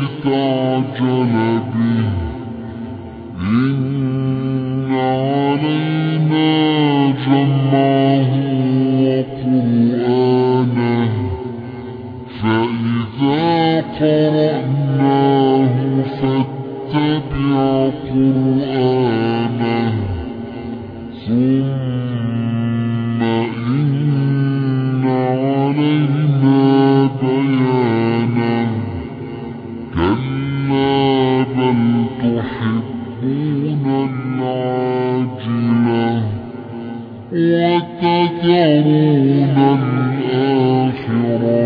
لتعجل بي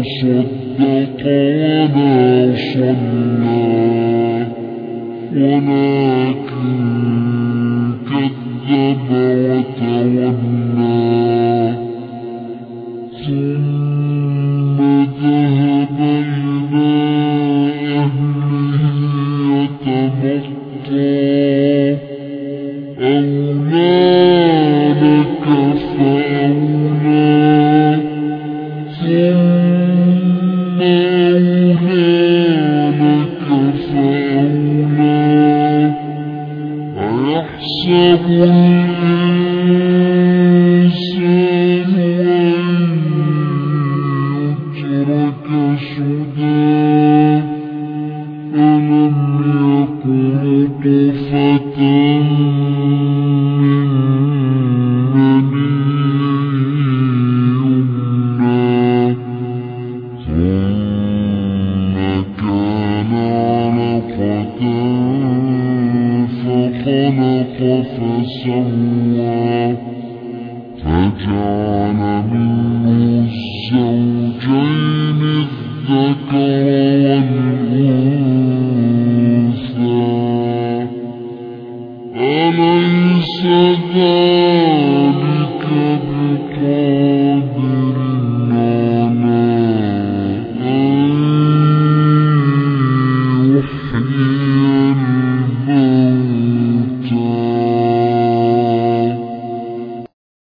وصدق وما صلى ولكن كذب وتولى خلق فسوى فجعل منه الزوجين الذكر والأنثى.